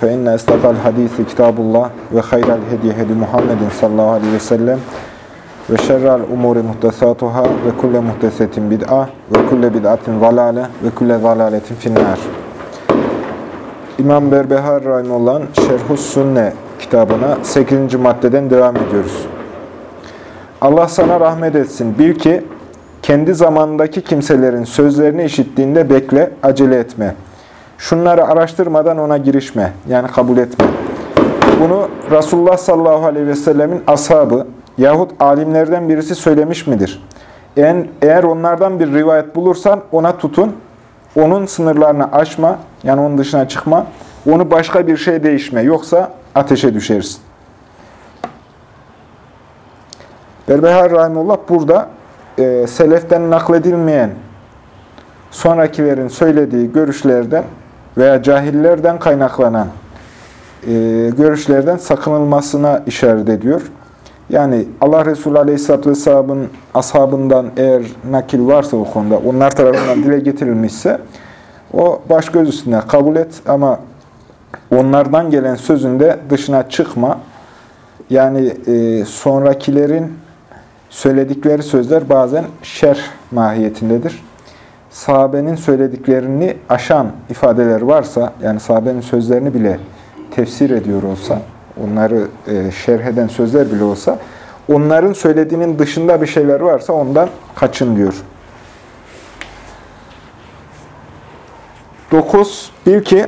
فإن أصدق الحديث كتاب الله وخير الهدي هدي محمد صلى الله عليه وسلم وشر الأمور محدثاتها وكل محدثة بدعة وكل بدعة ضلالة وكل ضلالة في النار İmam Berbehar Rahimullah'ın Şerhus Sünne kitabına 8. maddeden devam ediyoruz. Allah sana rahmet etsin. Bil ki kendi zamanındaki kimselerin sözlerini işittiğinde bekle, acele etme. Şunları araştırmadan ona girişme, yani kabul etme. Bunu Resulullah sallallahu aleyhi ve sellemin ashabı yahut alimlerden birisi söylemiş midir? Eğer onlardan bir rivayet bulursan ona tutun, onun sınırlarını aşma, yani onun dışına çıkma, onu başka bir şey değişme, yoksa ateşe düşersin. Berbehar Rahimullah burada e, seleften nakledilmeyen sonrakilerin söylediği görüşlerden veya cahillerden kaynaklanan e, görüşlerden sakınılmasına işaret ediyor. Yani Allah Resulü Aleyhisselatü Vesselam'ın ashabından eğer nakil varsa bu konuda, onlar tarafından dile getirilmişse o baş göz üstüne kabul et ama onlardan gelen sözünde dışına çıkma. Yani e, sonrakilerin söyledikleri sözler bazen şerh mahiyetindedir sahabenin söylediklerini aşan ifadeler varsa, yani sahabenin sözlerini bile tefsir ediyor olsa, onları e, şerh eden sözler bile olsa, onların söylediğinin dışında bir şeyler varsa ondan kaçın diyor. 9. Bil ki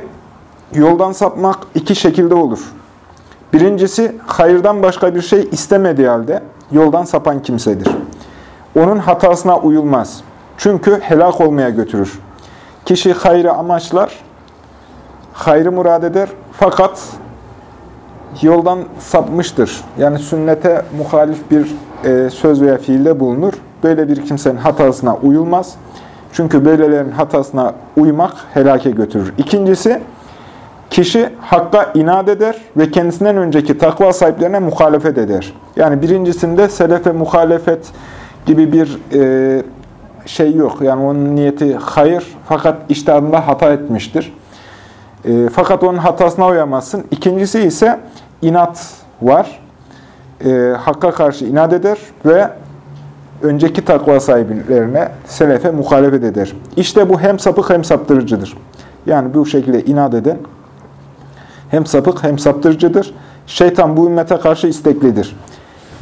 yoldan sapmak iki şekilde olur. Birincisi hayırdan başka bir şey istemediği halde yoldan sapan kimsedir. Onun hatasına uyulmaz. Çünkü helak olmaya götürür. Kişi hayrı amaçlar, hayrı murad eder fakat yoldan sapmıştır. Yani sünnete muhalif bir e, söz veya fiilde bulunur. Böyle bir kimsenin hatasına uyulmaz. Çünkü böylelerin hatasına uymak helake götürür. İkincisi, kişi hakka inat eder ve kendisinden önceki takva sahiplerine muhalefet eder. Yani birincisinde selefe muhalefet gibi bir e, şey yok. Yani onun niyeti hayır fakat iştahında hata etmiştir. E, fakat onun hatasına uyamazsın. İkincisi ise inat var. E, hakka karşı inat eder ve önceki takva sahiplerine, selefe muhalefet eder. İşte bu hem sapık hem saptırıcıdır. Yani bu şekilde inat eden hem sapık hem saptırıcıdır. Şeytan bu ümmete karşı isteklidir.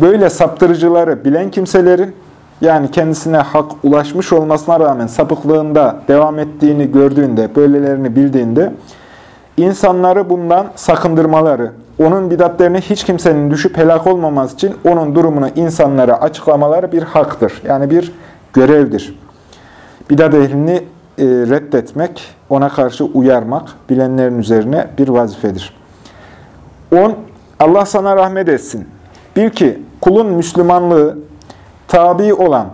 Böyle saptırıcıları bilen kimselerin yani kendisine hak ulaşmış olmasına rağmen sapıklığında devam ettiğini gördüğünde, böylelerini bildiğinde insanları bundan sakındırmaları, onun bidatlerine hiç kimsenin düşüp helak olmaması için onun durumunu insanlara açıklamaları bir haktır. Yani bir görevdir. Bidat ehlini e, reddetmek, ona karşı uyarmak bilenlerin üzerine bir vazifedir. 10. Allah sana rahmet etsin. Bil ki kulun Müslümanlığı tabi olan,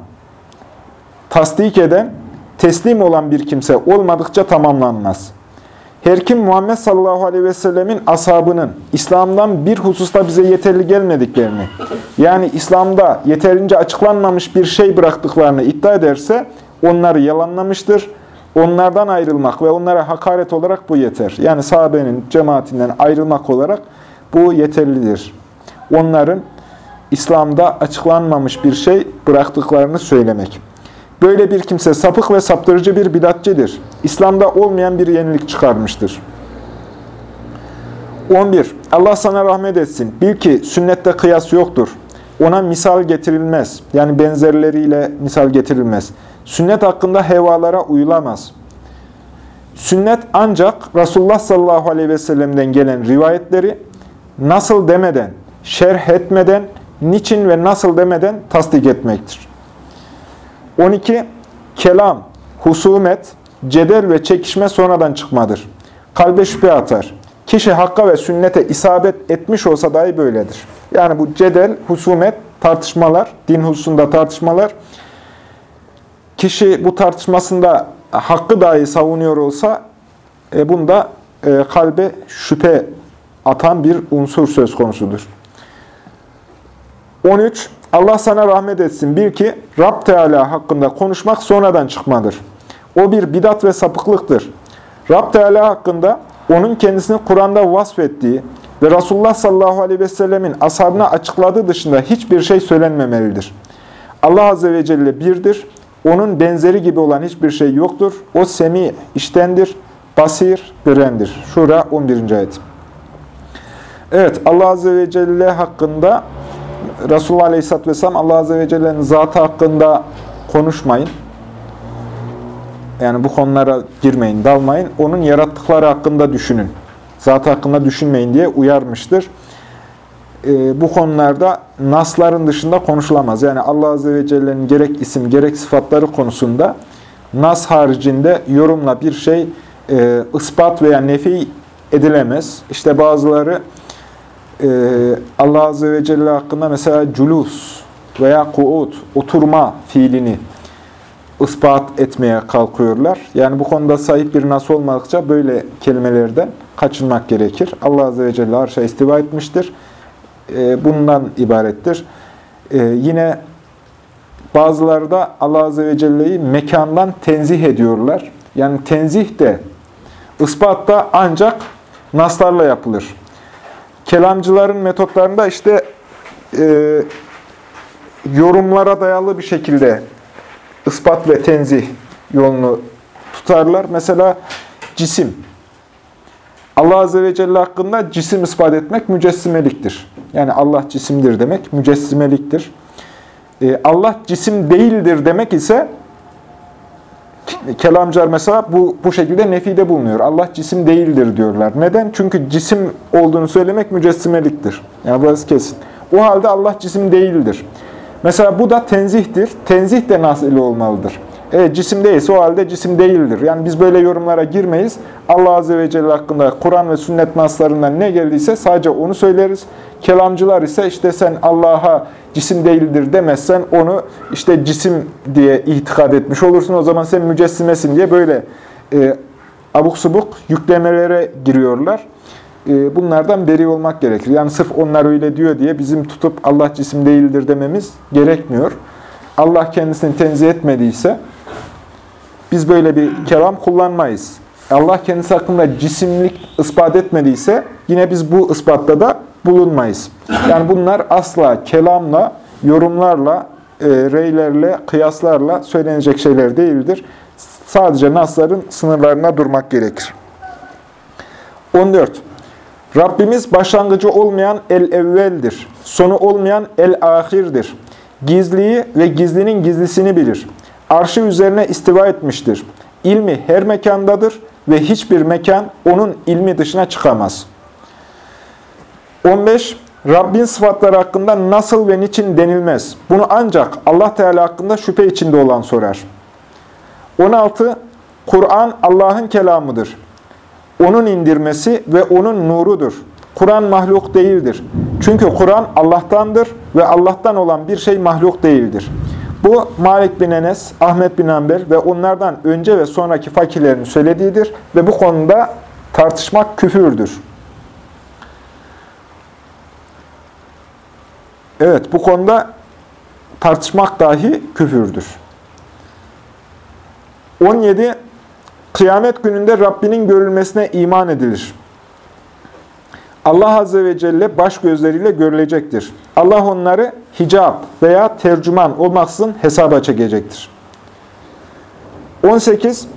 tasdik eden, teslim olan bir kimse olmadıkça tamamlanmaz. Her kim Muhammed sallallahu aleyhi ve sellemin ashabının İslam'dan bir hususta bize yeterli gelmediklerini, yani İslam'da yeterince açıklanmamış bir şey bıraktıklarını iddia ederse onları yalanlamıştır. Onlardan ayrılmak ve onlara hakaret olarak bu yeter. Yani sahabenin cemaatinden ayrılmak olarak bu yeterlidir. Onların İslam'da açıklanmamış bir şey bıraktıklarını söylemek. Böyle bir kimse sapık ve saptırıcı bir bidatçidir. İslam'da olmayan bir yenilik çıkarmıştır. 11. Allah sana rahmet etsin. Bil ki sünnette kıyas yoktur. Ona misal getirilmez. Yani benzerleriyle misal getirilmez. Sünnet hakkında hevalara uyulamaz. Sünnet ancak Resulullah sallallahu aleyhi ve sellem'den gelen rivayetleri nasıl demeden, şerh etmeden, niçin ve nasıl demeden tasdik etmektir. 12. Kelam, husumet, cedel ve çekişme sonradan çıkmadır. Kalbe şüphe atar. Kişi hakka ve sünnete isabet etmiş olsa dahi böyledir. Yani bu cedel, husumet, tartışmalar, din hususunda tartışmalar, kişi bu tartışmasında hakkı dahi savunuyor olsa, e, bunda e, kalbe şüphe atan bir unsur söz konusudur. 13. Allah sana rahmet etsin. Bil ki Rab Teala hakkında konuşmak sonradan çıkmadır. O bir bidat ve sapıklıktır. Rab Teala hakkında onun kendisini Kur'an'da vasfettiği ve Resulullah sallallahu aleyhi ve sellemin ashabına açıkladığı dışında hiçbir şey söylenmemelidir. Allah azze ve celle birdir. Onun benzeri gibi olan hiçbir şey yoktur. O semi, iştendir, basir, görendir. Şura 11. ayet. Evet, Allah azze ve celle hakkında Resulullah aleyhisselatü vesselam Allah azze ve celle'nin zatı hakkında konuşmayın. Yani bu konulara girmeyin, dalmayın. Onun yarattıkları hakkında düşünün. Zatı hakkında düşünmeyin diye uyarmıştır. Ee, bu konularda nasların dışında konuşulamaz. Yani Allah Azze ve Celle'nin gerek isim gerek sıfatları konusunda nas haricinde yorumla bir şey e, ispat veya nefi edilemez. İşte bazıları e, Allah Azze ve Celle hakkında mesela culus veya kuut, oturma fiilini ispat etmeye kalkıyorlar. Yani bu konuda sahip bir nas olmadıkça böyle kelimelerden kaçınmak gerekir. Allah Azze ve Celle arşa istiva etmiştir. E, bundan ibarettir. E, yine bazıları da Allah Azze ve Celle'yi mekandan tenzih ediyorlar. Yani tenzih de ispat da ancak naslarla yapılır. Kelamcıların metotlarında işte e, yorumlara dayalı bir şekilde ispat ve tenzih yolunu tutarlar. Mesela cisim. Allah Azze ve Celle hakkında cisim ispat etmek mücessimeliktir. Yani Allah cisimdir demek mücessimeliktir. Ee, Allah cisim değildir demek ise kelamcılar mesela bu, bu şekilde nefide bulunuyor. Allah cisim değildir diyorlar. Neden? Çünkü cisim olduğunu söylemek mücessimeliktir. Yani burası kesin. O halde Allah cisim değildir. Mesela bu da tenzihtir. Tenzih de nasıl olmalıdır. Evet cisim değilse o halde cisim değildir. Yani biz böyle yorumlara girmeyiz. Allah Azze ve Celle hakkında Kur'an ve sünnet naslarından ne geldiyse sadece onu söyleriz. Kelamcılar ise işte sen Allah'a cisim değildir demezsen onu işte cisim diye itikad etmiş olursun. O zaman sen mücessimesin diye böyle e, abuk subuk yüklemelere giriyorlar. E, bunlardan beri olmak gerekir. Yani sırf onlar öyle diyor diye bizim tutup Allah cisim değildir dememiz gerekmiyor. Allah kendisini tenzih etmediyse biz böyle bir kelam kullanmayız. Allah kendisi hakkında cisimlik ispat etmediyse yine biz bu ispatta da bulunmayız. Yani bunlar asla kelamla, yorumlarla, e, reylerle, kıyaslarla söylenecek şeyler değildir. Sadece nasların sınırlarına durmak gerekir. 14. Rabbimiz başlangıcı olmayan el-evveldir. Sonu olmayan el-ahirdir. Gizliyi ve gizlinin gizlisini bilir. Arşı üzerine istiva etmiştir. İlmi her mekandadır ve hiçbir mekan onun ilmi dışına çıkamaz. 15. Rabbin sıfatları hakkında nasıl ve niçin denilmez. Bunu ancak Allah Teala hakkında şüphe içinde olan sorar. 16. Kur'an Allah'ın kelamıdır. Onun indirmesi ve onun nurudur. Kur'an mahluk değildir. Çünkü Kur'an Allah'tandır ve Allah'tan olan bir şey mahluk değildir. Bu Malik bin Enes, Ahmet bin Amber ve onlardan önce ve sonraki fakirlerin söylediğidir ve bu konuda tartışmak küfürdür. Evet, bu konuda tartışmak dahi küfürdür. 17. Kıyamet gününde Rabbinin görülmesine iman edilir. Allah Azze ve Celle baş gözleriyle görülecektir. Allah onları hicap veya tercüman olmaksızın hesaba çekecektir. 18.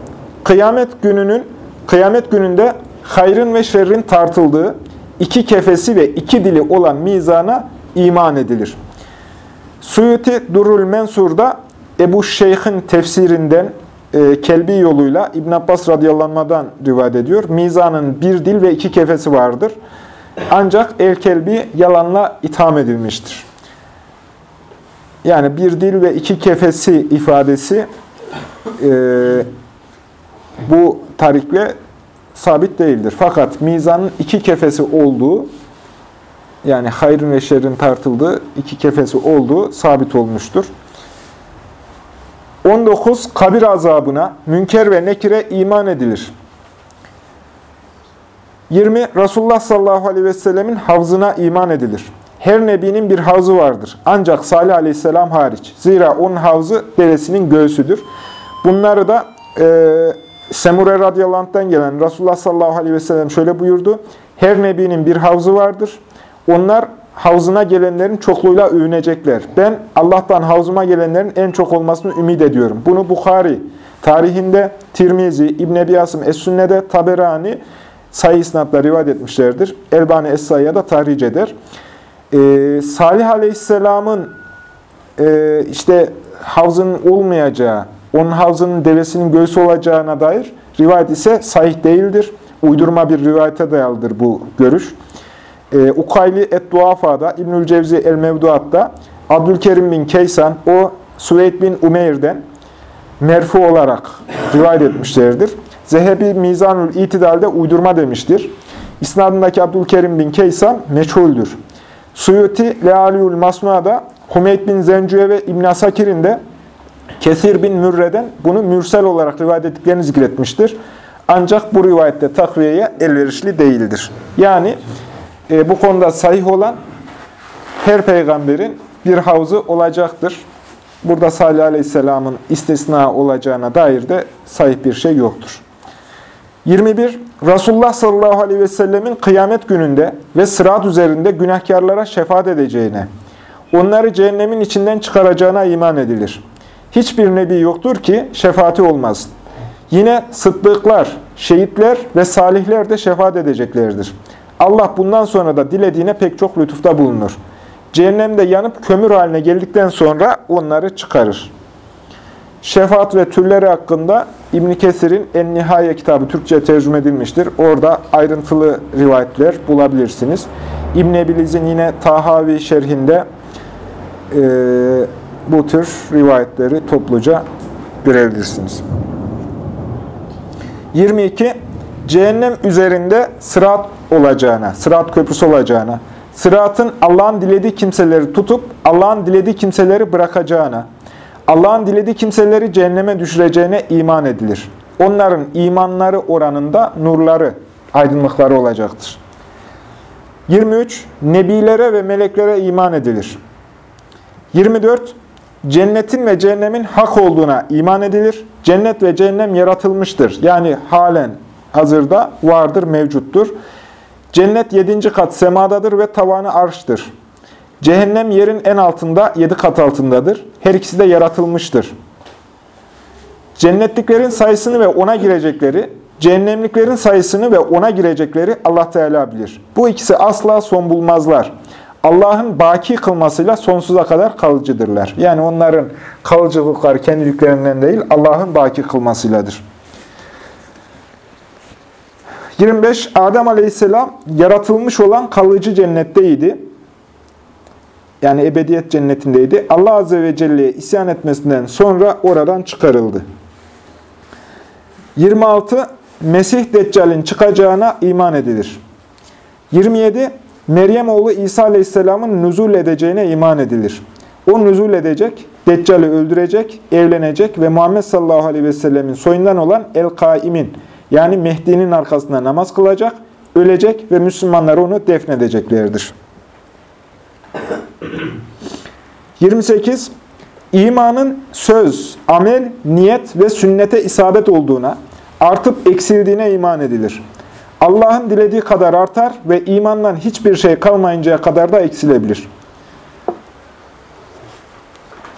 Kıyamet gününün kıyamet gününde hayrın ve şerrin tartıldığı, iki kefesi ve iki dili olan mizana iman edilir. Suyuti Durul Mensur'da Ebu Şeyh'in tefsirinden e, Kelbi yoluyla İbn Abbas radıyallahu rivayet ediyor. Mizanın bir dil ve iki kefesi vardır. Ancak El-Kelbi yalanla itham edilmiştir. Yani bir dil ve iki kefesi ifadesi e, bu tarikle sabit değildir. Fakat mizanın iki kefesi olduğu, yani hayrın ve şerrin tartıldığı iki kefesi olduğu sabit olmuştur. 19. Kabir azabına, münker ve nekire iman edilir. 20. Resulullah sallallahu aleyhi ve sellemin havzına iman edilir. Her nebinin bir havzı vardır. Ancak Salih aleyhisselam hariç. Zira onun havzı devesinin göğsüdür. Bunları da e, Semure radıyallahu gelen Resulullah sallallahu aleyhi ve sellem şöyle buyurdu. Her nebinin bir havzı vardır. Onlar havzına gelenlerin çokluğuyla övünecekler. Ben Allah'tan havzuma gelenlerin en çok olmasını ümit ediyorum. Bunu Bukhari tarihinde, Tirmizi, İbn Ebi Asım Es-Sünne'de, Taberani sayı isnatla rivayet etmişlerdir. Elbani Es-Sayya da tahric eder. Ee, Salih Aleyhisselam'ın e, işte havzının olmayacağı, onun havzının devesinin göğsü olacağına dair rivayet ise sahih değildir. Uydurma bir rivayete dayalıdır bu görüş. E, Ukayli Et-Duafa'da, İbnül Cevzi El-Mevduat'ta, Abdülkerim bin Keysan, o Süveyd bin Umeyr'den merfu olarak rivayet etmişlerdir. Zehebi Mizanül İtidal'de uydurma demiştir. İsnadındaki Abdülkerim bin Keysan meçhuldür. Suyuti Lealiül Masnua'da Humeyd bin Zencüye ve İbn Asakir'in de Kesir bin Mürre'den bunu mürsel olarak rivayet ettiklerini zikretmiştir. Ancak bu rivayette takviyeye elverişli değildir. Yani e, bu konuda sahih olan her peygamberin bir havzu olacaktır. Burada Salih Aleyhisselam'ın istisna olacağına dair de sahih bir şey yoktur. 21. Resulullah sallallahu aleyhi ve sellemin kıyamet gününde ve sırat üzerinde günahkarlara şefaat edeceğine, onları cehennemin içinden çıkaracağına iman edilir. Hiçbir nebi yoktur ki şefaati olmaz. Yine sıddıklar, şehitler ve salihler de şefaat edeceklerdir. Allah bundan sonra da dilediğine pek çok lütufta bulunur. Cehennemde yanıp kömür haline geldikten sonra onları çıkarır. Şefaat ve türleri hakkında İbn Kesir'in En-Nihaye kitabı Türkçe tercüme edilmiştir. Orada ayrıntılı rivayetler bulabilirsiniz. İbn Ebiliz'in yine Tahavi şerhinde e, bu tür rivayetleri topluca görebilirsiniz. 22. Cehennem üzerinde sırat olacağına, sırat köprüsü olacağına, sıratın Allah'ın dilediği kimseleri tutup Allah'ın dilediği kimseleri bırakacağına, Allah'ın dilediği kimseleri cehenneme düşüreceğine iman edilir. Onların imanları oranında nurları, aydınlıkları olacaktır. 23. Nebilere ve meleklere iman edilir. 24. Cennetin ve cehennemin hak olduğuna iman edilir. Cennet ve cehennem yaratılmıştır. Yani halen hazırda vardır, mevcuttur. Cennet yedinci kat semadadır ve tavanı arştır. Cehennem yerin en altında, yedi kat altındadır. Her ikisi de yaratılmıştır. Cennetliklerin sayısını ve ona girecekleri, cehennemliklerin sayısını ve ona girecekleri Allah Teala bilir. Bu ikisi asla son bulmazlar. Allah'ın baki kılmasıyla sonsuza kadar kalıcıdırlar. Yani onların kalıcılıkları kendiliklerinden değil, Allah'ın baki kılmasıyladır. 25. Adem Aleyhisselam yaratılmış olan kalıcı cennetteydi. Yani ebediyet cennetindeydi. Allah Azze ve Celle'ye isyan etmesinden sonra oradan çıkarıldı. 26. Mesih Deccal'in çıkacağına iman edilir. 27. Meryem oğlu İsa Aleyhisselam'ın nüzul edeceğine iman edilir. O nüzul edecek, Deccal'i öldürecek, evlenecek ve Muhammed sallallahu aleyhi ve sellemin soyundan olan El-Kaimin yani Mehdi'nin arkasında namaz kılacak, ölecek ve Müslümanlar onu defnedeceklerdir. 28. İmanın söz, amel, niyet ve sünnete isabet olduğuna, artıp eksildiğine iman edilir. Allah'ın dilediği kadar artar ve imandan hiçbir şey kalmayıncaya kadar da eksilebilir.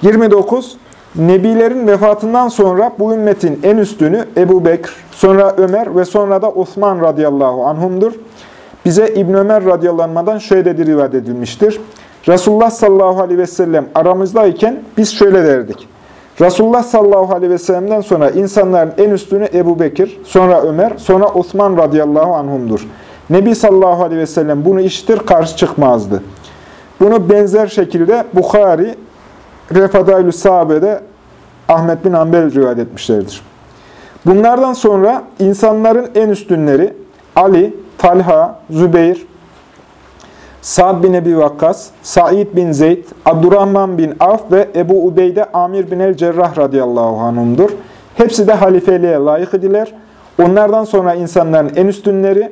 29. Nebilerin vefatından sonra bu ümmetin en üstünü Ebu Bekr, sonra Ömer ve sonra da Osman radıyallahu anhumdur. Bize İbn Ömer radıyallahu şöyle de rivayet edilmiştir. Resulullah sallallahu aleyhi ve sellem aramızdayken biz şöyle derdik. Resulullah sallallahu aleyhi ve sellem'den sonra insanların en üstünü Ebu Bekir, sonra Ömer, sonra Osman radıyallahu anhumdur. Nebi sallallahu aleyhi ve sellem bunu işitir, karşı çıkmazdı. Bunu benzer şekilde Bukhari, Refadailü Sahabe'de Ahmet bin Ambel rivayet etmişlerdir. Bunlardan sonra insanların en üstünleri Ali, Talha, Zübeyir, Sa'd bin Ebi Vakkas, Said bin Zeyd, Abdurrahman bin Af ve Ebu Ubeyde Amir bin el-Cerrah radıyallahu anhumdur. Hepsi de halifeliğe layık idiler. Onlardan sonra insanların en üstünleri,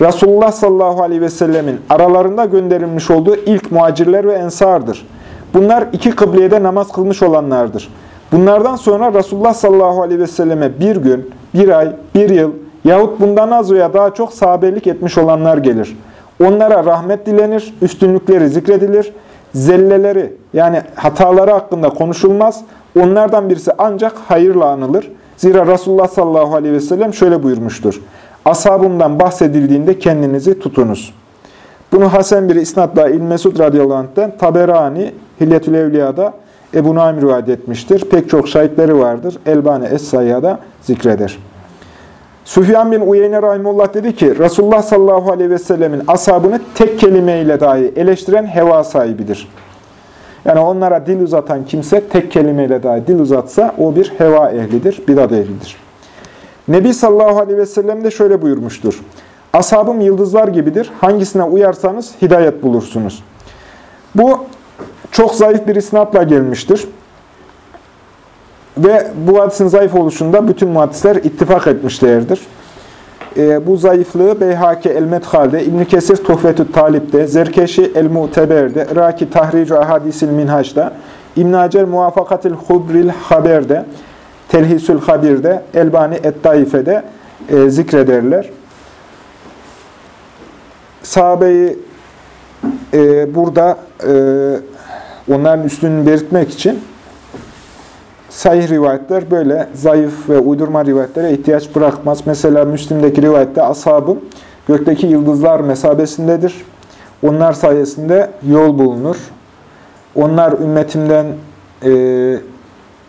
Resulullah sallallahu aleyhi ve sellemin aralarında gönderilmiş olduğu ilk muhacirler ve ensardır. Bunlar iki kıbleye namaz kılmış olanlardır. Bunlardan sonra Resulullah sallallahu aleyhi ve selleme bir gün, bir ay, bir yıl yahut bundan az veya daha çok sahabelik etmiş olanlar gelir. Onlara rahmet dilenir, üstünlükleri zikredilir, zelleleri yani hataları hakkında konuşulmaz. Onlardan birisi ancak hayırla anılır. Zira Resulullah sallallahu aleyhi ve sellem şöyle buyurmuştur. Ashabımdan bahsedildiğinde kendinizi tutunuz. Bunu Hasan bir isnatla İl Mesud radıyallahu anh'ten Taberani Hilyetül Evliya'da Ebu Naim rivayet etmiştir. Pek çok şahitleri vardır. Elbani Es-Sayya'da zikreder. Süfyan bin Uyeyne Rahimullah dedi ki, Resulullah sallallahu aleyhi ve sellemin ashabını tek kelimeyle dahi eleştiren heva sahibidir. Yani onlara dil uzatan kimse tek kelimeyle dahi dil uzatsa o bir heva ehlidir, bidat ehlidir. Nebi sallallahu aleyhi ve sellem de şöyle buyurmuştur. Ashabım yıldızlar gibidir. Hangisine uyarsanız hidayet bulursunuz. Bu çok zayıf bir isnatla gelmiştir. Ve bu hadisin zayıf oluşunda bütün muhaddisler ittifak etmişlerdir. E, bu zayıflığı Beyhaki el-Medhal'de, İbn Kesir Tuhfetü Talip'te, Zerkeşi el-Mu'teber'de, Iraki Tahricu Ahadisil Minhaç'ta, İbn Hacer Muvafakatil Hubril Haber'de, Telhisül Habir'de, Elbani Et-Taife'de e, zikrederler. Sahabeyi e, burada e, onların üstünü belirtmek için sahih rivayetler böyle zayıf ve uydurma rivayetlere ihtiyaç bırakmaz. Mesela Müslim'deki rivayette ashabım gökteki yıldızlar mesabesindedir. Onlar sayesinde yol bulunur. Onlar ümmetimden e,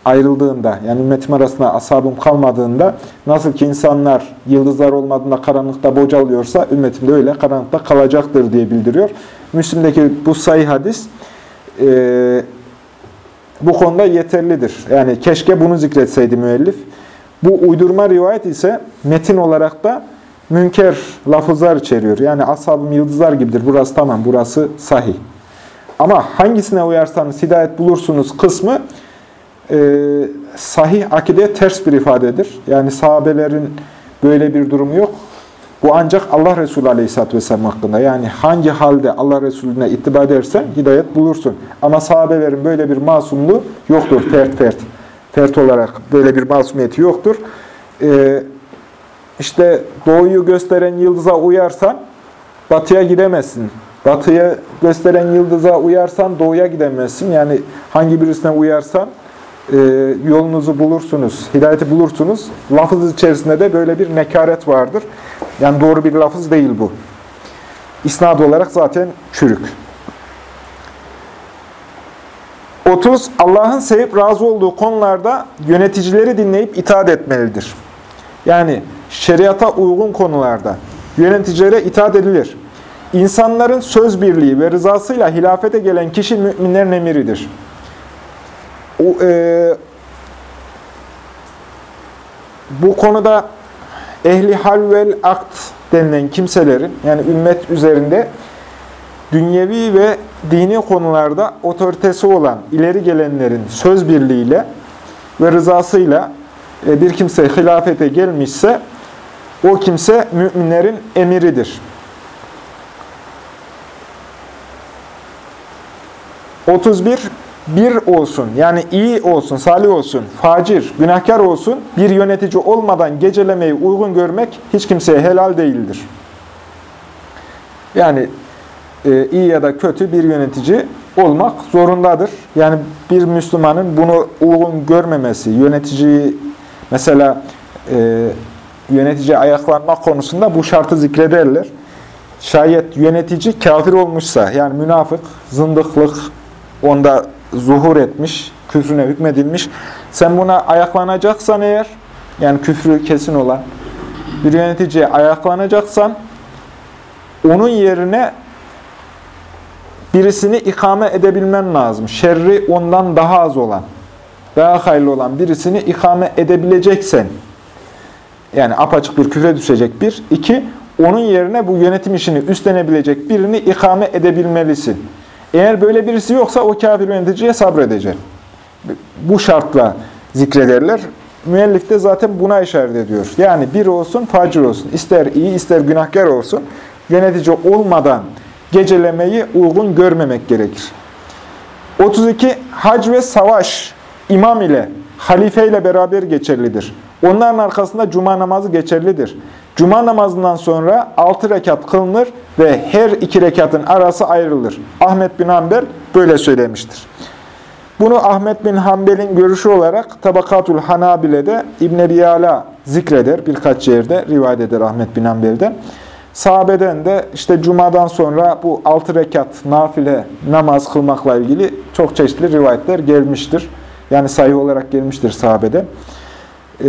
ayrıldığında, yani ümmetim arasında ashabım kalmadığında, nasıl ki insanlar yıldızlar olmadığında karanlıkta bocalıyorsa, ümmetim de öyle karanlıkta kalacaktır diye bildiriyor. Müslim'deki bu sayı hadis, e, bu konuda yeterlidir. Yani keşke bunu zikretseydi müellif. Bu uydurma rivayet ise metin olarak da münker lafızlar içeriyor. Yani ashabım yıldızlar gibidir. Burası tamam, burası sahih. Ama hangisine uyarsanız hidayet bulursunuz kısmı e, sahih akideye ters bir ifadedir. Yani sahabelerin böyle bir durumu yok. Bu ancak Allah Resulü Aleyhisselatü Vesselam hakkında. Yani hangi halde Allah Resulüne ittiba edersen hidayet bulursun. Ama sahabelerin böyle bir masumluğu yoktur. Fert fert. Fert olarak böyle bir masumiyeti yoktur. Ee, işte doğuyu gösteren yıldıza uyarsan batıya gidemezsin. Batıya gösteren yıldıza uyarsan doğuya gidemezsin. Yani hangi birisine uyarsan e, yolunuzu bulursunuz, hidayeti bulursunuz. Lafız içerisinde de böyle bir nekaret vardır. Yani doğru bir lafız değil bu. İsnad olarak zaten çürük. 30. Allah'ın sevip razı olduğu konularda yöneticileri dinleyip itaat etmelidir. Yani şeriata uygun konularda yöneticilere itaat edilir. İnsanların söz birliği ve rızasıyla hilafete gelen kişi müminlerin emiridir. O, e, bu konuda ehli hal vel akt denilen kimselerin yani ümmet üzerinde dünyevi ve dini konularda otoritesi olan ileri gelenlerin söz birliğiyle ve rızasıyla e, bir kimse hilafete gelmişse o kimse müminlerin emiridir. 31 bir olsun, yani iyi olsun, salih olsun, facir, günahkar olsun, bir yönetici olmadan gecelemeyi uygun görmek hiç kimseye helal değildir. Yani e, iyi ya da kötü bir yönetici olmak zorundadır. Yani bir Müslümanın bunu uygun görmemesi, yöneticiyi mesela e, yönetici ayaklanmak konusunda bu şartı zikrederler. Şayet yönetici kafir olmuşsa, yani münafık, zındıklık onda zuhur etmiş, küfrüne hükmedilmiş. Sen buna ayaklanacaksan eğer, yani küfrü kesin olan bir yöneticiye ayaklanacaksan, onun yerine birisini ikame edebilmen lazım. Şerri ondan daha az olan, daha hayırlı olan birisini ikame edebileceksen, Yani apaçık bir küfre düşecek bir. İki, onun yerine bu yönetim işini üstlenebilecek birini ikame edebilmelisin. Eğer böyle birisi yoksa o kafir yöneticiye sabredecek. Bu şartla zikrederler. Müellif de zaten buna işaret ediyor. Yani bir olsun, facir olsun. İster iyi, ister günahkar olsun. Yönetici olmadan gecelemeyi uygun görmemek gerekir. 32. Hac ve savaş imam ile, halife ile beraber geçerlidir. Onların arkasında cuma namazı geçerlidir. Cuma namazından sonra 6 rekat kılınır ve her iki rekatın arası ayrılır. Ahmet bin Hanbel böyle söylemiştir. Bunu Ahmet bin Hanbel'in görüşü olarak Tabakatul Hanabile'de İbn Ebi Yala zikreder. Birkaç yerde rivayet eder Ahmet bin Hanbel'den. Sahabeden de işte Cuma'dan sonra bu altı rekat nafile namaz kılmakla ilgili çok çeşitli rivayetler gelmiştir. Yani sayı olarak gelmiştir sahabede. E,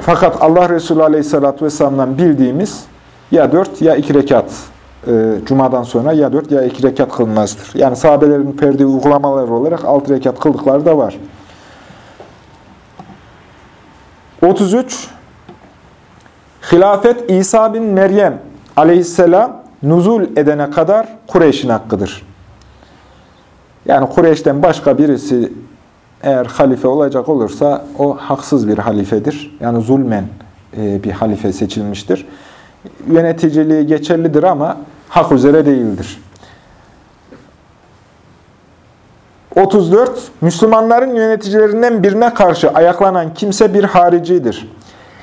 fakat Allah Resulü Aleyhisselatü Vesselam'dan bildiğimiz ya dört ya iki rekat e, Cuma'dan sonra ya dört ya iki rekat kılmazdır. Yani sahabelerin verdiği uygulamalar olarak altı rekat kıldıkları da var. 33 Hilafet İsa bin Meryem aleyhisselam nuzul edene kadar Kureyş'in hakkıdır. Yani Kureyş'ten başka birisi eğer halife olacak olursa o haksız bir halifedir. Yani zulmen e, bir halife seçilmiştir. Yöneticiliği geçerlidir ama hak üzere değildir. 34. Müslümanların yöneticilerinden birine karşı ayaklanan kimse bir haricidir.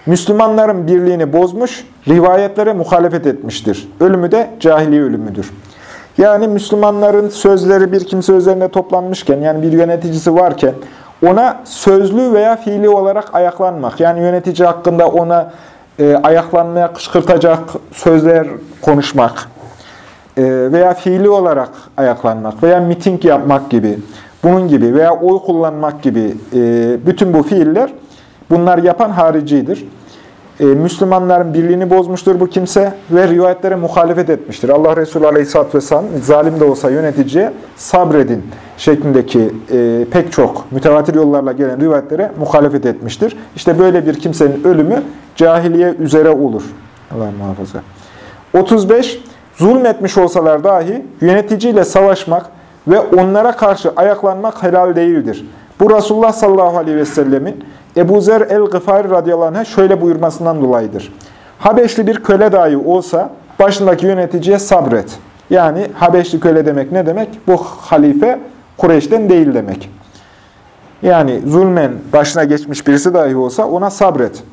Müslümanların birliğini bozmuş, rivayetlere muhalefet etmiştir. Ölümü de cahiliye ölümüdür. Yani Müslümanların sözleri bir kimse üzerine toplanmışken, yani bir yöneticisi varken, ona sözlü veya fiili olarak ayaklanmak, yani yönetici hakkında ona e, ayaklanmaya kışkırtacak sözler konuşmak e, veya fiili olarak ayaklanmak veya miting yapmak gibi, bunun gibi veya oy kullanmak gibi e, bütün bu fiiller bunlar yapan haricidir e, Müslümanların birliğini bozmuştur bu kimse ve rivayetlere muhalefet etmiştir. Allah Resulü Aleyhisselatü Vesselam zalim de olsa yöneticiye sabredin şeklindeki e, pek çok mütevatir yollarla gelen rivayetlere muhalefet etmiştir. İşte böyle bir kimsenin ölümü cahiliye üzere olur. Allah muhafaza. 35. Zulmetmiş olsalar dahi yöneticiyle savaşmak ve onlara karşı ayaklanmak helal değildir. Bu Resulullah sallallahu aleyhi ve sellemin Ebu Zer el-Gıfari radıyallahu şöyle buyurmasından dolayıdır. Habeşli bir köle dahi olsa başındaki yöneticiye sabret. Yani Habeşli köle demek ne demek? Bu halife Kureyş'ten değil demek. Yani zulmen başına geçmiş birisi dahi olsa ona sabret.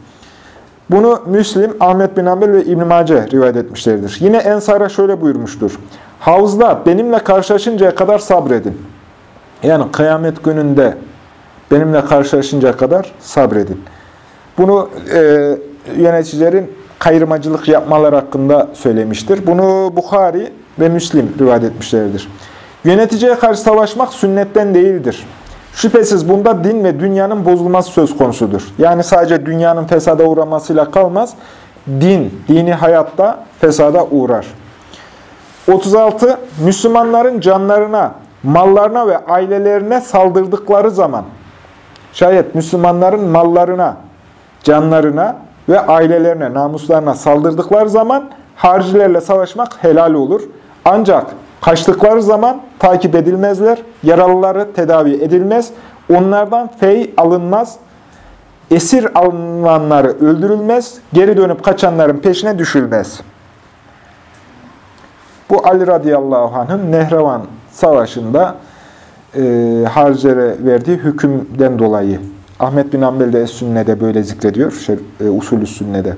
Bunu Müslim, Ahmet bin Ambel ve İbn-i Mace rivayet etmişlerdir. Yine Ensar'a şöyle buyurmuştur. Havuzda benimle karşılaşıncaya kadar sabredin. Yani kıyamet gününde Benimle karşılaşıncaya kadar sabredin. Bunu e, yöneticilerin kayırmacılık yapmalar hakkında söylemiştir. Bunu Bukhari ve Müslim rivayet etmişlerdir. Yöneticiye karşı savaşmak sünnetten değildir. Şüphesiz bunda din ve dünyanın bozulması söz konusudur. Yani sadece dünyanın fesada uğramasıyla kalmaz, din, dini hayatta fesada uğrar. 36. Müslümanların canlarına, mallarına ve ailelerine saldırdıkları zaman Şayet Müslümanların mallarına, canlarına ve ailelerine, namuslarına saldırdıkları zaman haricilerle savaşmak helal olur. Ancak kaçtıkları zaman takip edilmezler, yaralıları tedavi edilmez, onlardan fey alınmaz, esir alınanları öldürülmez, geri dönüp kaçanların peşine düşülmez. Bu Ali radıyallahu anh'ın Nehrevan savaşında e, harcere verdiği hükümden dolayı. Ahmet bin Ambel de Sünne'de böyle zikrediyor, şey, e, usulü Sünne'de.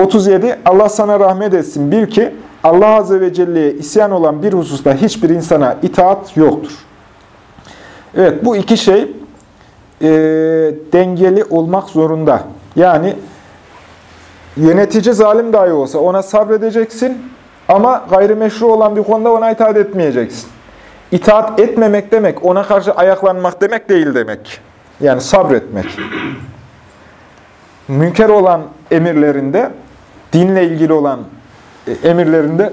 37. Allah sana rahmet etsin. Bil ki Allah Azze ve Celle'ye isyan olan bir hususta hiçbir insana itaat yoktur. Evet bu iki şey e, dengeli olmak zorunda. Yani yönetici zalim dahi olsa ona sabredeceksin ama gayrimeşru olan bir konuda ona itaat etmeyeceksin. İtaat etmemek demek, ona karşı ayaklanmak demek değil demek. Yani sabretmek. Münker olan emirlerinde, dinle ilgili olan e, emirlerinde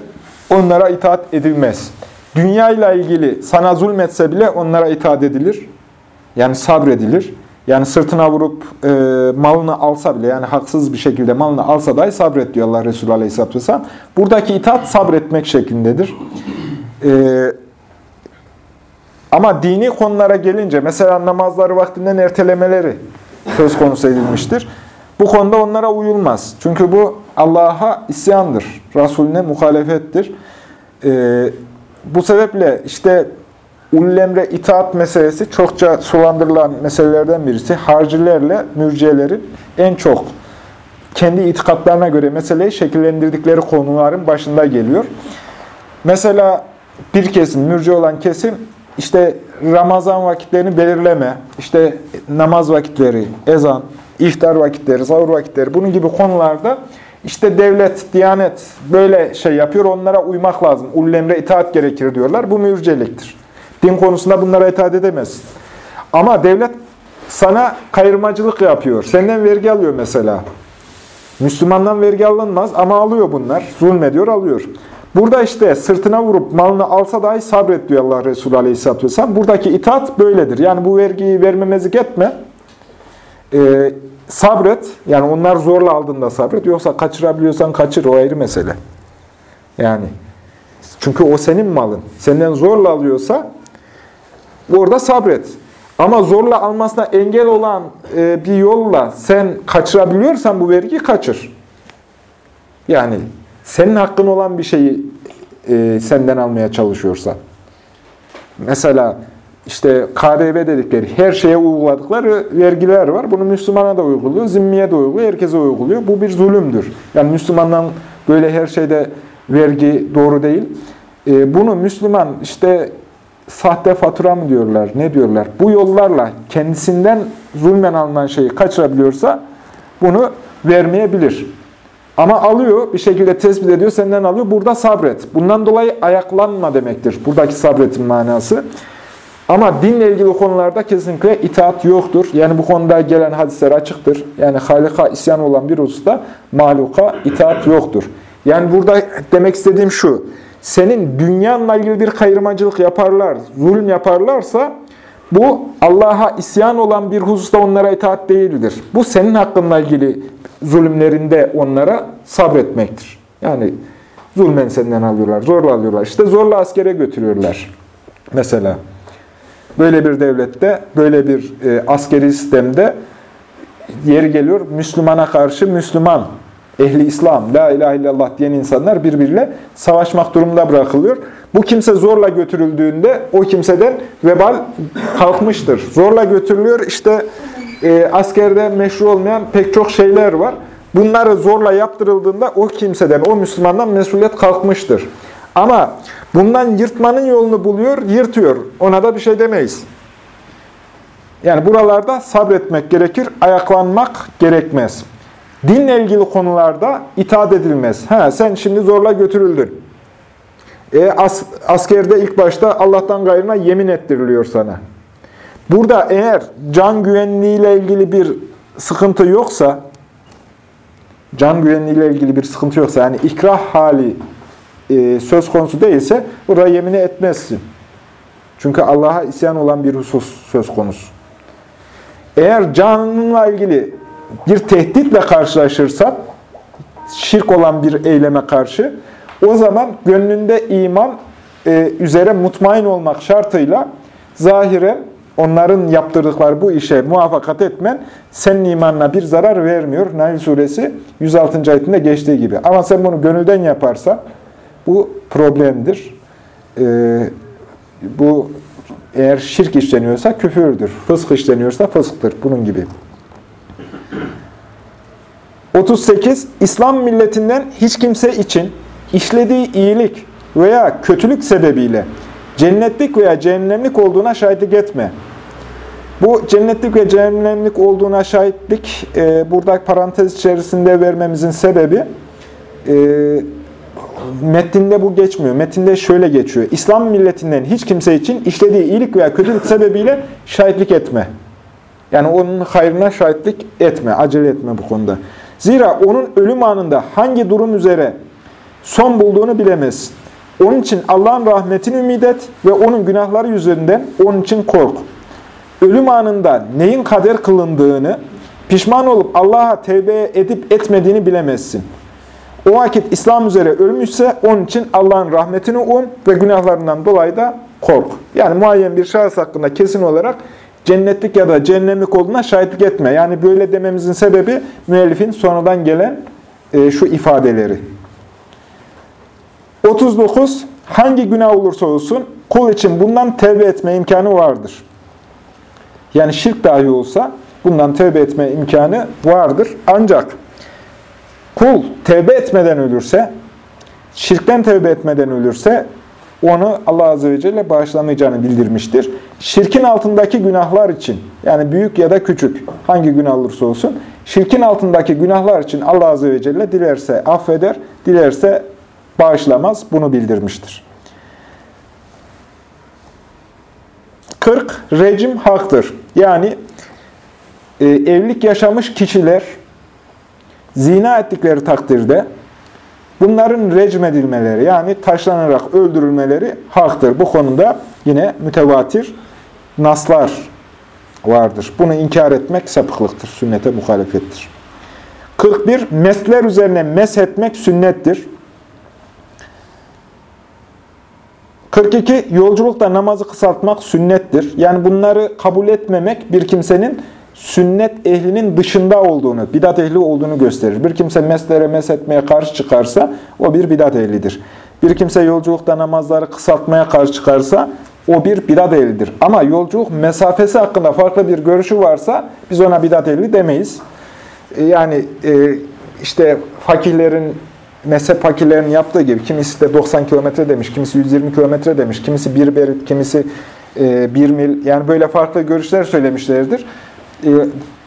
onlara itaat edilmez. Dünya ile ilgili sana zulmetse bile onlara itaat edilir. Yani sabredilir. Yani sırtına vurup e, malını alsa bile, yani haksız bir şekilde malını alsa dahi sabret diyor Allah Resulü Aleyhisselatü Vesselam. Buradaki itaat sabretmek şeklindedir. E, ama dini konulara gelince, mesela namazları vaktinden ertelemeleri söz konusu edilmiştir. Bu konuda onlara uyulmaz. Çünkü bu Allah'a isyandır. Resulüne muhalefettir. Ee, bu sebeple işte ullemre itaat meselesi çokça sulandırılan meselelerden birisi. Harcilerle mürciyelerin en çok kendi itikatlarına göre meseleyi şekillendirdikleri konuların başında geliyor. Mesela bir kesim, mürci olan kesim işte Ramazan vakitlerini belirleme, işte namaz vakitleri, ezan, iftar vakitleri, sahur vakitleri bunun gibi konularda işte devlet, diyanet böyle şey yapıyor. Onlara uymak lazım. Ullemre itaat gerekir diyorlar. Bu mürceliktir. Din konusunda bunlara itaat edemezsin. Ama devlet sana kayırmacılık yapıyor. Senden vergi alıyor mesela. Müslümandan vergi alınmaz ama alıyor bunlar. Zulmediyor, alıyor. Burada işte sırtına vurup malını alsa dahi sabret diyor Allah Resulü Aleyhisselatü Vesselam. Buradaki itaat böyledir. Yani bu vergiyi vermemezlik etme. Ee, sabret. Yani onlar zorla aldığında sabret. Yoksa kaçırabiliyorsan kaçır. O ayrı mesele. Yani çünkü o senin malın. Senden zorla alıyorsa orada sabret. Ama zorla almasına engel olan e, bir yolla sen kaçırabiliyorsan bu vergiyi kaçır. Yani senin hakkın olan bir şeyi e, senden almaya çalışıyorsa. Mesela işte KDV dedikleri her şeye uyguladıkları vergiler var. Bunu Müslümana da uyguluyor, zimmiye de uyguluyor, herkese uyguluyor. Bu bir zulümdür. Yani Müslümandan böyle her şeyde vergi doğru değil. E, bunu Müslüman işte sahte fatura mı diyorlar, ne diyorlar? Bu yollarla kendisinden zulmen alınan şeyi kaçırabiliyorsa bunu vermeyebilir. Ama alıyor, bir şekilde tespit ediyor, senden alıyor. Burada sabret. Bundan dolayı ayaklanma demektir. Buradaki sabretin manası. Ama dinle ilgili konularda kesinlikle itaat yoktur. Yani bu konuda gelen hadisler açıktır. Yani Halika isyan olan bir hususta mahluka itaat yoktur. Yani burada demek istediğim şu. Senin dünyanla ilgili bir kayırmacılık yaparlar, zulüm yaparlarsa bu Allah'a isyan olan bir hususta onlara itaat değildir. Bu senin hakkınla ilgili zulümlerinde onlara sabretmektir. Yani zulmen senden alıyorlar, zorla alıyorlar. İşte zorla askere götürüyorlar mesela. Böyle bir devlette, böyle bir e, askeri sistemde yeri geliyor Müslümana karşı Müslüman, ehli İslam, la ilahe illallah diyen insanlar birbiriyle savaşmak durumunda bırakılıyor. Bu kimse zorla götürüldüğünde o kimseden vebal kalkmıştır. Zorla götürülüyor. İşte e, askerde meşru olmayan pek çok şeyler var. Bunları zorla yaptırıldığında o kimseden, o Müslümandan mesuliyet kalkmıştır. Ama bundan yırtmanın yolunu buluyor, yırtıyor. Ona da bir şey demeyiz. Yani buralarda sabretmek gerekir, ayaklanmak gerekmez. Dinle ilgili konularda itaat edilmez. Ha, sen şimdi zorla götürüldün. E, as, askerde ilk başta Allah'tan gayrına yemin ettiriliyor sana. Burada eğer can güvenliğiyle ilgili bir sıkıntı yoksa, can güvenliğiyle ilgili bir sıkıntı yoksa, yani ikrah hali e, söz konusu değilse, burada yemini etmezsin. Çünkü Allah'a isyan olan bir husus söz konusu. Eğer canınla ilgili bir tehditle karşılaşırsan, şirk olan bir eyleme karşı, o zaman gönlünde iman e, üzere mutmain olmak şartıyla zahiren onların yaptırdıkları bu işe muvaffakat etmen senin imanına bir zarar vermiyor. Nail suresi 106. ayetinde geçtiği gibi. Ama sen bunu gönülden yaparsan bu problemdir. Ee, bu eğer şirk işleniyorsa küfürdür. Fısk işleniyorsa fısktır. Bunun gibi. 38. İslam milletinden hiç kimse için işlediği iyilik veya kötülük sebebiyle cennetlik veya cehennemlik olduğuna şahitlik etme. Bu cennetlik ve cehennemlik olduğuna şahitlik e, burada parantez içerisinde vermemizin sebebi e, metninde bu geçmiyor. Metinde şöyle geçiyor. İslam milletinden hiç kimse için işlediği iyilik veya kötülük sebebiyle şahitlik etme. Yani onun hayrına şahitlik etme, acele etme bu konuda. Zira onun ölüm anında hangi durum üzere son bulduğunu bilemezsin. Onun için Allah'ın rahmetini ümit et ve onun günahları yüzünden onun için kork. ölüm anında neyin kader kılındığını, pişman olup Allah'a tevbe edip etmediğini bilemezsin. O vakit İslam üzere ölmüşse onun için Allah'ın rahmetini um ve günahlarından dolayı da kork. Yani muayyen bir şahıs hakkında kesin olarak cennetlik ya da cehennemlik olduğuna şahitlik etme. Yani böyle dememizin sebebi müellifin sonradan gelen e, şu ifadeleri. 39. Hangi günah olursa olsun kul için bundan tevbe etme imkanı vardır. Yani şirk dahi olsa bundan tevbe etme imkanı vardır. Ancak kul tevbe etmeden ölürse, şirkten tevbe etmeden ölürse onu Allah Azze ve Celle bağışlamayacağını bildirmiştir. Şirkin altındaki günahlar için, yani büyük ya da küçük, hangi günah olursa olsun, şirkin altındaki günahlar için Allah Azze ve Celle dilerse affeder, dilerse bağışlamaz. Bunu bildirmiştir. 40. Rejim haktır. Yani e, evlilik yaşamış kişiler zina ettikleri takdirde bunların recm edilmeleri yani taşlanarak öldürülmeleri haktır. Bu konuda yine mütevatir naslar vardır. Bunu inkar etmek sapıklıktır, sünnete muhalefettir. 41. Mesler üzerine mes etmek sünnettir. 42. Yolculukta namazı kısaltmak sünnettir. Yani bunları kabul etmemek bir kimsenin sünnet ehlinin dışında olduğunu, bidat ehli olduğunu gösterir. Bir kimse meslere mes etmeye karşı çıkarsa o bir bidat ehlidir. Bir kimse yolculukta namazları kısaltmaya karşı çıkarsa o bir bidat ehlidir. Ama yolculuk mesafesi hakkında farklı bir görüşü varsa biz ona bidat ehli demeyiz. E, yani e, işte fakirlerin mezhep fakirlerinin yaptığı gibi kimisi de 90 kilometre demiş, kimisi 120 kilometre demiş, kimisi bir berit, kimisi e, bir mil yani böyle farklı görüşler söylemişlerdir. E,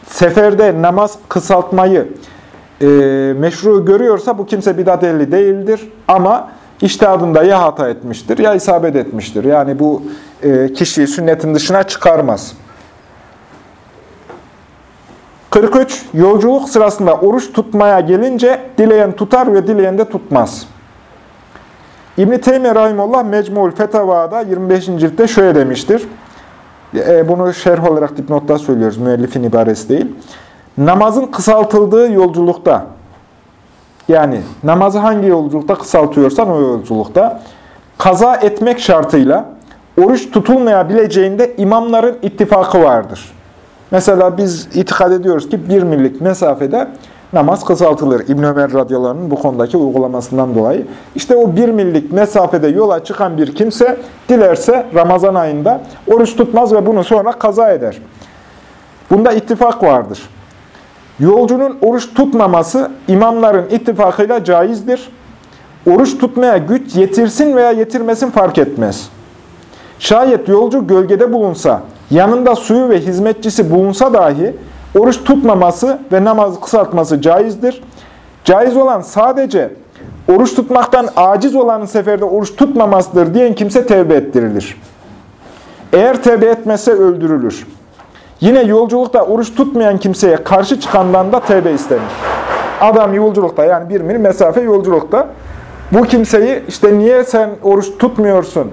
seferde namaz kısaltmayı e, meşru görüyorsa bu kimse bidat ehli değildir ama iştihadında ya hata etmiştir ya isabet etmiştir. Yani bu e, kişiyi sünnetin dışına çıkarmaz. 43. Yolculuk sırasında oruç tutmaya gelince dileyen tutar ve dileyen de tutmaz. İbn-i Teymiye Rahimullah Mecmu'l Fetava'da 25. ciltte şöyle demiştir. E, bunu şerh olarak dipnotta söylüyoruz. Müellifin ibaresi değil. Namazın kısaltıldığı yolculukta, yani namazı hangi yolculukta kısaltıyorsan o yolculukta, kaza etmek şartıyla oruç tutulmayabileceğinde imamların ittifakı vardır. Mesela biz itikad ediyoruz ki bir millik mesafede namaz kısaltılır. İbn Ömer radyalarının bu konudaki uygulamasından dolayı. İşte o bir millik mesafede yola çıkan bir kimse dilerse Ramazan ayında oruç tutmaz ve bunu sonra kaza eder. Bunda ittifak vardır. Yolcunun oruç tutmaması imamların ittifakıyla caizdir. Oruç tutmaya güç yetirsin veya yetirmesin fark etmez. Şayet yolcu gölgede bulunsa, yanında suyu ve hizmetçisi bulunsa dahi oruç tutmaması ve namazı kısaltması caizdir. Caiz olan sadece oruç tutmaktan aciz olanın seferde oruç tutmamasıdır diyen kimse tevbe ettirilir. Eğer tevbe etmezse öldürülür. Yine yolculukta oruç tutmayan kimseye karşı çıkandan da tevbe istenir. Adam yolculukta yani bir mil mesafe yolculukta bu kimseyi işte niye sen oruç tutmuyorsun,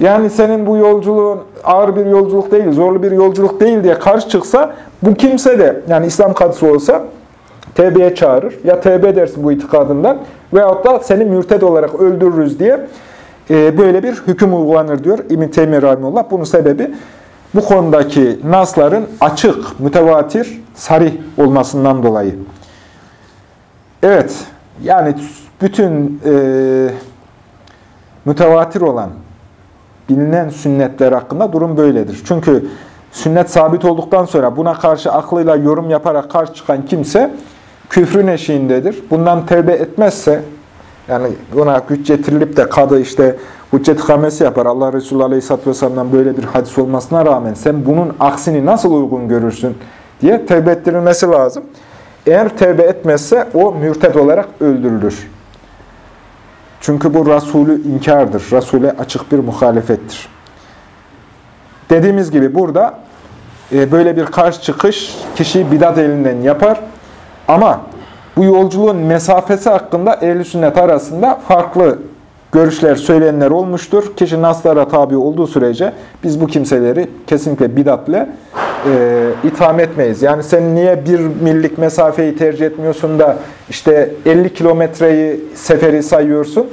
yani senin bu yolculuğun ağır bir yolculuk değil, zorlu bir yolculuk değil diye karşı çıksa bu kimse de yani İslam kadısı olsa tevbeye çağırır. Ya tevbe edersin bu itikadından veyahut da seni mürted olarak öldürürüz diye e, böyle bir hüküm uygulanır diyor İbn-i Teymiye Rahimullah. Bunun sebebi bu konudaki nasların açık, mütevatir, sarih olmasından dolayı. Evet, yani bütün e, mütevatir olan bilinen sünnetler hakkında durum böyledir. Çünkü sünnet sabit olduktan sonra buna karşı aklıyla yorum yaparak karşı çıkan kimse küfrün eşiğindedir. Bundan tevbe etmezse, yani ona güç de kadı işte hüccet ikamesi yapar. Allah Resulü Aleyhisselatü Vesselam'dan böyle bir hadis olmasına rağmen sen bunun aksini nasıl uygun görürsün diye tevbe ettirilmesi lazım. Eğer tevbe etmezse o mürted olarak öldürülür. Çünkü bu Resulü inkardır. Resul'e açık bir muhalefettir. Dediğimiz gibi burada e, böyle bir karşı çıkış kişiyi bidat elinden yapar. Ama bu yolculuğun mesafesi hakkında ehl sünnet arasında farklı görüşler söyleyenler olmuştur. Kişi naslara tabi olduğu sürece biz bu kimseleri kesinlikle bidatle e, itham etmeyiz. Yani sen niye bir millik mesafeyi tercih etmiyorsun da işte 50 kilometreyi seferi sayıyorsun?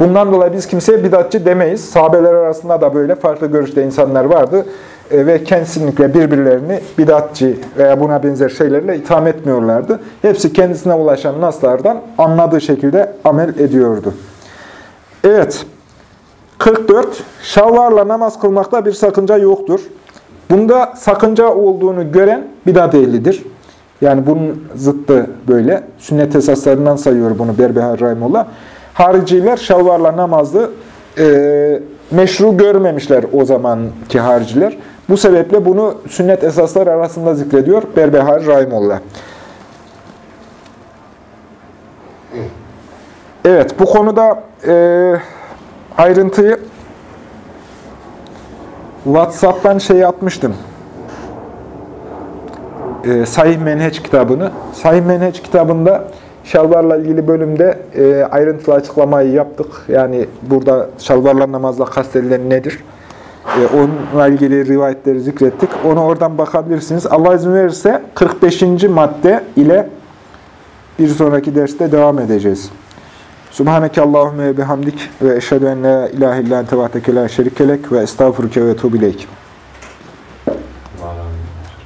Bundan dolayı biz kimseye bidatçı demeyiz. Sahabeler arasında da böyle farklı görüşte insanlar vardı. E, ve kesinlikle birbirlerini bidatçı veya buna benzer şeylerle itham etmiyorlardı. Hepsi kendisine ulaşan naslardan anladığı şekilde amel ediyordu. Evet. 44. Şalvarla namaz kılmakta bir sakınca yoktur. Bunda sakınca olduğunu gören bidat ehlidir. Yani bunun zıttı böyle. Sünnet esaslarından sayıyor bunu Berbehar Rahimullah. Hariciler şalvarla namazı e, meşru görmemişler o zamanki hariciler. Bu sebeple bunu sünnet esaslar arasında zikrediyor Berbehar Rahimullah. Evet, bu konuda e, ayrıntıyı WhatsApp'tan şey atmıştım. E, Sahih Menheç kitabını. Sahih Menheç kitabında şalvarla ilgili bölümde e, ayrıntılı açıklamayı yaptık. Yani burada şalvarla namazla kastedilen nedir? E, onunla ilgili rivayetleri zikrettik. Onu oradan bakabilirsiniz. Allah izin verirse 45. madde ile bir sonraki derste devam edeceğiz. Subhaneke Allahümme bihamdik ve eşhedü en la ilahe illa ente vahdeke la şerikelek ve estağfuruke ve tuğbileyk.